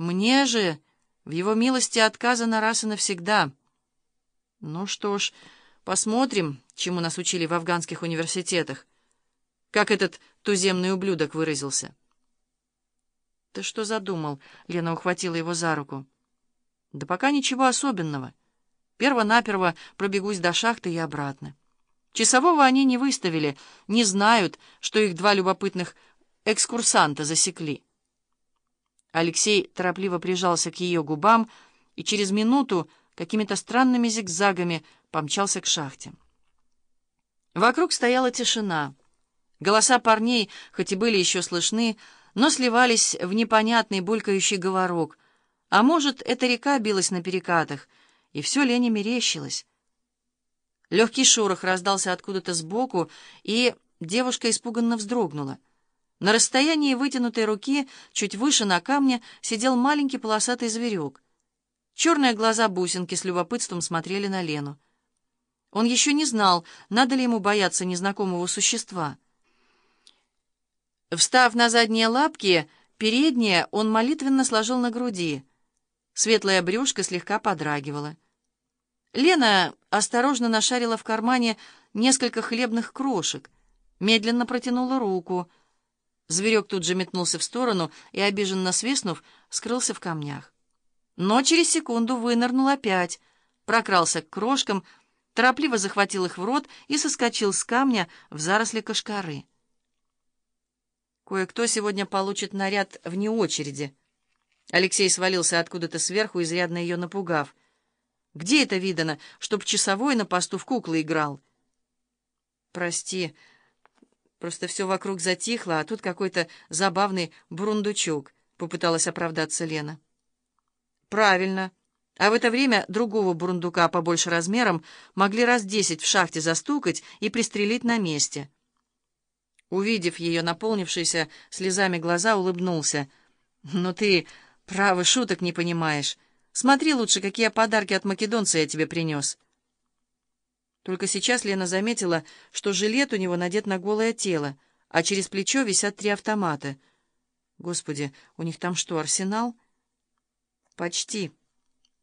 Мне же в его милости отказано раз и навсегда. Ну что ж, посмотрим, чему нас учили в афганских университетах, как этот туземный ублюдок выразился. «Ты что задумал?» — Лена ухватила его за руку. «Да пока ничего особенного. Перво-наперво пробегусь до шахты и обратно. Часового они не выставили, не знают, что их два любопытных экскурсанта засекли». Алексей торопливо прижался к ее губам и через минуту какими-то странными зигзагами помчался к шахте. Вокруг стояла тишина. Голоса парней, хоть и были еще слышны, но сливались в непонятный булькающий говорок. А может, эта река билась на перекатах, и все Лене мерещилось. Легкий шорох раздался откуда-то сбоку, и девушка испуганно вздрогнула. На расстоянии вытянутой руки, чуть выше на камне, сидел маленький полосатый зверек. Черные глаза бусинки с любопытством смотрели на Лену. Он еще не знал, надо ли ему бояться незнакомого существа. Встав на задние лапки, передние он молитвенно сложил на груди. Светлая брюшко слегка подрагивала. Лена осторожно нашарила в кармане несколько хлебных крошек, медленно протянула руку. Зверек тут же метнулся в сторону и, обиженно свистнув, скрылся в камнях. Но через секунду вынырнул опять, прокрался к крошкам, торопливо захватил их в рот и соскочил с камня в заросли кошкары. Кое-кто сегодня получит наряд вне очереди. Алексей свалился откуда-то сверху, изрядно ее напугав. Где это видано, чтоб часовой на посту в куклы играл? Прости, просто все вокруг затихло, а тут какой-то забавный бурундучок, — попыталась оправдаться Лена. Правильно. А в это время другого бурундука побольше размером могли раз десять в шахте застукать и пристрелить на месте. Увидев ее наполнившиеся слезами глаза, улыбнулся. «Ну ты, право, шуток не понимаешь. Смотри лучше, какие подарки от македонца я тебе принес». Только сейчас Лена заметила, что жилет у него надет на голое тело, а через плечо висят три автомата. Господи, у них там что, арсенал? Почти.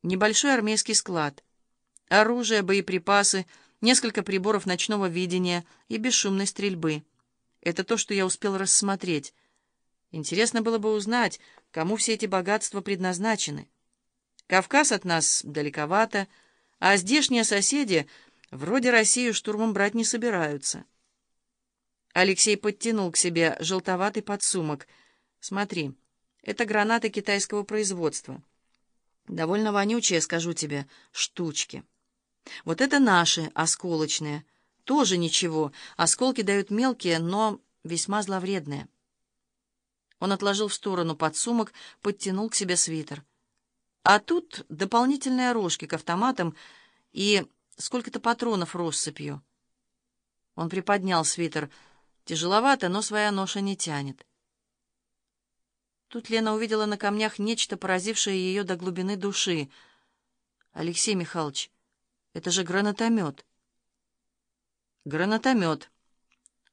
Небольшой армейский склад. Оружие, боеприпасы, несколько приборов ночного видения и бесшумной стрельбы. Это то, что я успел рассмотреть. Интересно было бы узнать, кому все эти богатства предназначены. Кавказ от нас далековато, а здешние соседи вроде Россию штурмом брать не собираются. Алексей подтянул к себе желтоватый подсумок. «Смотри, это гранаты китайского производства. Довольно вонючие, скажу тебе, штучки. Вот это наши, осколочные». Тоже ничего. Осколки дают мелкие, но весьма зловредные. Он отложил в сторону подсумок, подтянул к себе свитер. А тут дополнительные рожки к автоматам и сколько-то патронов россыпью. Он приподнял свитер. Тяжеловато, но своя ноша не тянет. Тут Лена увидела на камнях нечто, поразившее ее до глубины души. «Алексей Михайлович, это же гранатомет!» Гранатомет.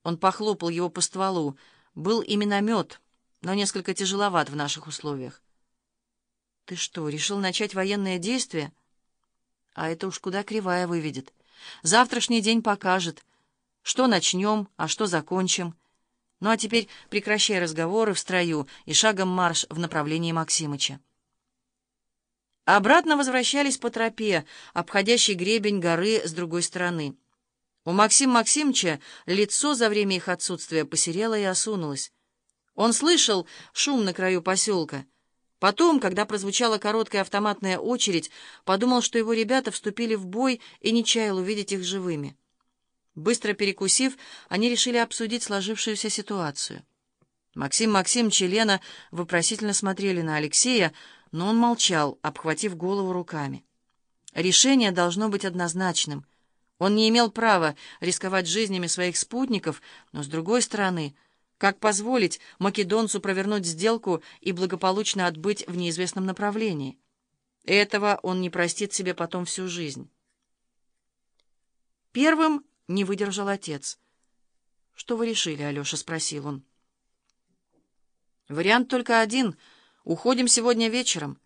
Он похлопал его по стволу. Был и миномет, но несколько тяжеловат в наших условиях. Ты что, решил начать военное действие? А это уж куда кривая выведет. Завтрашний день покажет, что начнем, а что закончим. Ну а теперь прекращай разговоры в строю и шагом марш в направлении Максимыча. Обратно возвращались по тропе, обходящей гребень горы с другой стороны. У Максима Максимовича лицо за время их отсутствия посерело и осунулось. Он слышал шум на краю поселка. Потом, когда прозвучала короткая автоматная очередь, подумал, что его ребята вступили в бой и не чаял увидеть их живыми. Быстро перекусив, они решили обсудить сложившуюся ситуацию. Максим Максимович и Лена вопросительно смотрели на Алексея, но он молчал, обхватив голову руками. Решение должно быть однозначным — он не имел права рисковать жизнями своих спутников, но, с другой стороны, как позволить македонцу провернуть сделку и благополучно отбыть в неизвестном направлении? Этого он не простит себе потом всю жизнь. Первым не выдержал отец. «Что вы решили, Алеша?» — спросил он. «Вариант только один — Уходим сегодня вечером.